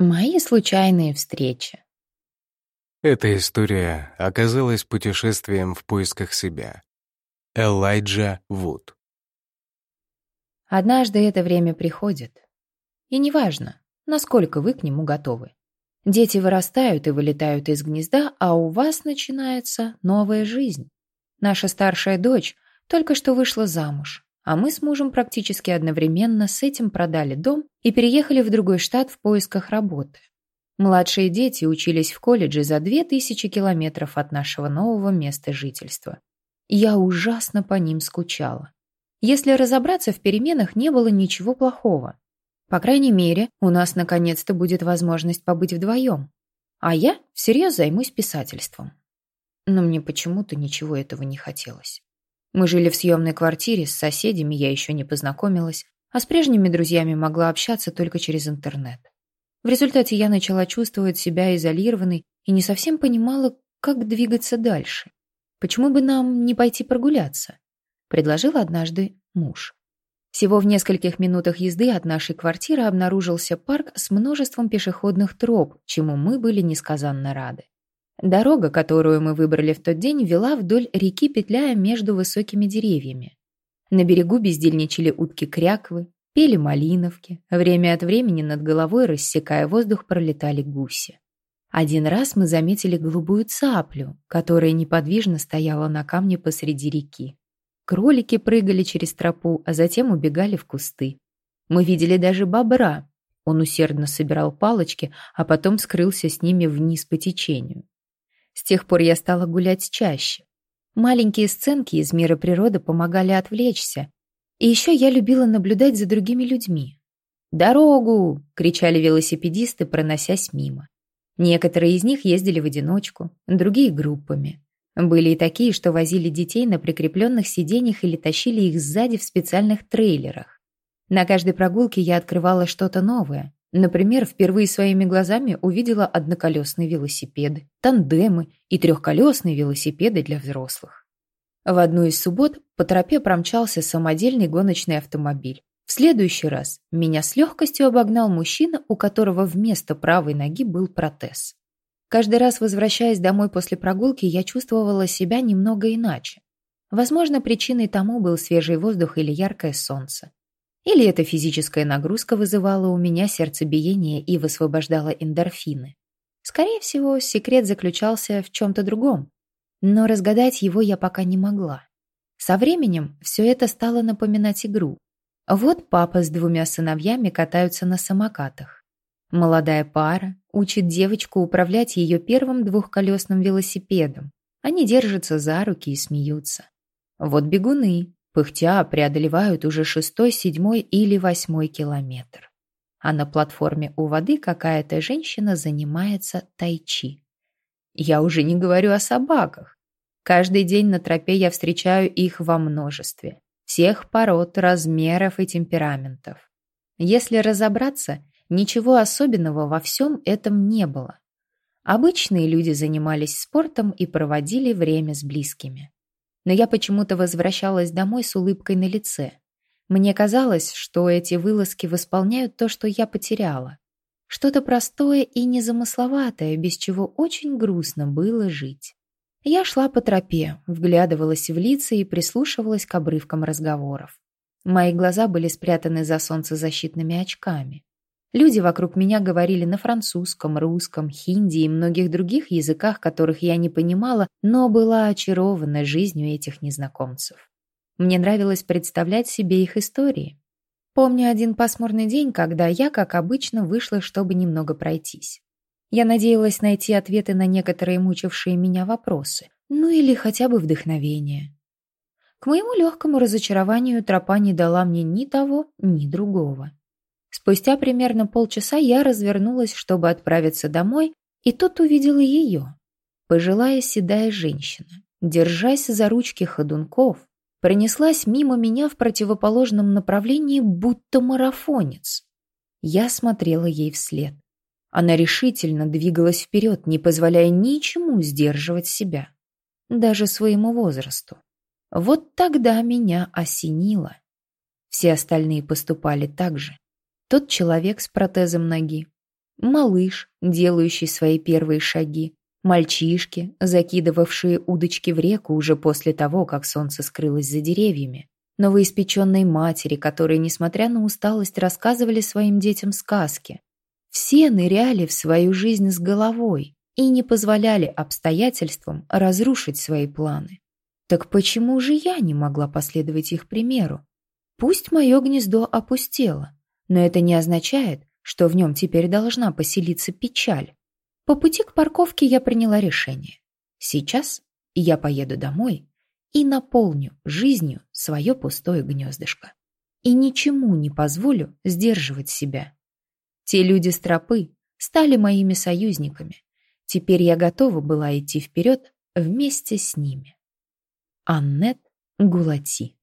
Мои случайные встречи. Эта история оказалась путешествием в поисках себя. Элайджа Вуд. Однажды это время приходит. И неважно, насколько вы к нему готовы. Дети вырастают и вылетают из гнезда, а у вас начинается новая жизнь. Наша старшая дочь только что вышла замуж, а мы с мужем практически одновременно с этим продали дом и переехали в другой штат в поисках работы. Младшие дети учились в колледже за 2000 километров от нашего нового места жительства. Я ужасно по ним скучала. Если разобраться, в переменах не было ничего плохого. По крайней мере, у нас наконец-то будет возможность побыть вдвоем. А я всерьез займусь писательством. Но мне почему-то ничего этого не хотелось. Мы жили в съемной квартире, с соседями я еще не познакомилась, а с прежними друзьями могла общаться только через интернет. В результате я начала чувствовать себя изолированной и не совсем понимала, как двигаться дальше. Почему бы нам не пойти прогуляться? Предложил однажды муж. Всего в нескольких минутах езды от нашей квартиры обнаружился парк с множеством пешеходных троп, чему мы были несказанно рады. Дорога, которую мы выбрали в тот день, вела вдоль реки, петляя между высокими деревьями. На берегу бездельничали утки-кряквы, пели малиновки, время от времени над головой, рассекая воздух, пролетали гуси. Один раз мы заметили голубую цаплю, которая неподвижно стояла на камне посреди реки. Кролики прыгали через тропу, а затем убегали в кусты. Мы видели даже бобра. Он усердно собирал палочки, а потом скрылся с ними вниз по течению. С тех пор я стала гулять чаще. Маленькие сценки из мира природы помогали отвлечься. И еще я любила наблюдать за другими людьми. «Дорогу!» — кричали велосипедисты, проносясь мимо. Некоторые из них ездили в одиночку, другие — группами. Были и такие, что возили детей на прикрепленных сиденьях или тащили их сзади в специальных трейлерах. На каждой прогулке я открывала что-то новое, Например, впервые своими глазами увидела одноколесные велосипеды, тандемы и трехколесные велосипеды для взрослых. В одну из суббот по тропе промчался самодельный гоночный автомобиль. В следующий раз меня с легкостью обогнал мужчина, у которого вместо правой ноги был протез. Каждый раз, возвращаясь домой после прогулки, я чувствовала себя немного иначе. Возможно, причиной тому был свежий воздух или яркое солнце. Или эта физическая нагрузка вызывала у меня сердцебиение и высвобождала эндорфины. Скорее всего, секрет заключался в чем-то другом. Но разгадать его я пока не могла. Со временем все это стало напоминать игру. Вот папа с двумя сыновьями катаются на самокатах. Молодая пара учит девочку управлять ее первым двухколесным велосипедом. Они держатся за руки и смеются. Вот бегуны, Пыхтя преодолевают уже шестой, седьмой или восьмой километр. А на платформе у воды какая-то женщина занимается тайчи. Я уже не говорю о собаках. Каждый день на тропе я встречаю их во множестве. Всех пород, размеров и темпераментов. Если разобраться, ничего особенного во всем этом не было. Обычные люди занимались спортом и проводили время с близкими но я почему-то возвращалась домой с улыбкой на лице. Мне казалось, что эти вылазки восполняют то, что я потеряла. Что-то простое и незамысловатое, без чего очень грустно было жить. Я шла по тропе, вглядывалась в лица и прислушивалась к обрывкам разговоров. Мои глаза были спрятаны за солнцезащитными очками. Люди вокруг меня говорили на французском, русском, хинди и многих других языках, которых я не понимала, но была очарована жизнью этих незнакомцев. Мне нравилось представлять себе их истории. Помню один пасмурный день, когда я, как обычно, вышла, чтобы немного пройтись. Я надеялась найти ответы на некоторые мучившие меня вопросы, ну или хотя бы вдохновение. К моему легкому разочарованию тропа не дала мне ни того, ни другого. Спустя примерно полчаса я развернулась, чтобы отправиться домой, и тут увидела ее. Пожилая седая женщина, держась за ручки ходунков, пронеслась мимо меня в противоположном направлении, будто марафонец. Я смотрела ей вслед. Она решительно двигалась вперед, не позволяя ничему сдерживать себя, даже своему возрасту. Вот тогда меня осенило. Все остальные поступали так же. Тот человек с протезом ноги. малыш, делающий свои первые шаги, мальчишки, закидывавшие удочки в реку уже после того, как солнце скрылось за деревьями, новоиспеченной матери, которые, несмотря на усталость, рассказывали своим детям сказки. Все ныряли в свою жизнь с головой и не позволяли обстоятельствам разрушить свои планы. Так почему же я не могла последовать их примеру? Пусть мое гнездо опустело, но это не означает, что в нем теперь должна поселиться печаль. По пути к парковке я приняла решение. Сейчас я поеду домой и наполню жизнью свое пустое гнездышко. И ничему не позволю сдерживать себя. Те люди с тропы стали моими союзниками. Теперь я готова была идти вперед вместе с ними. Аннет Гулати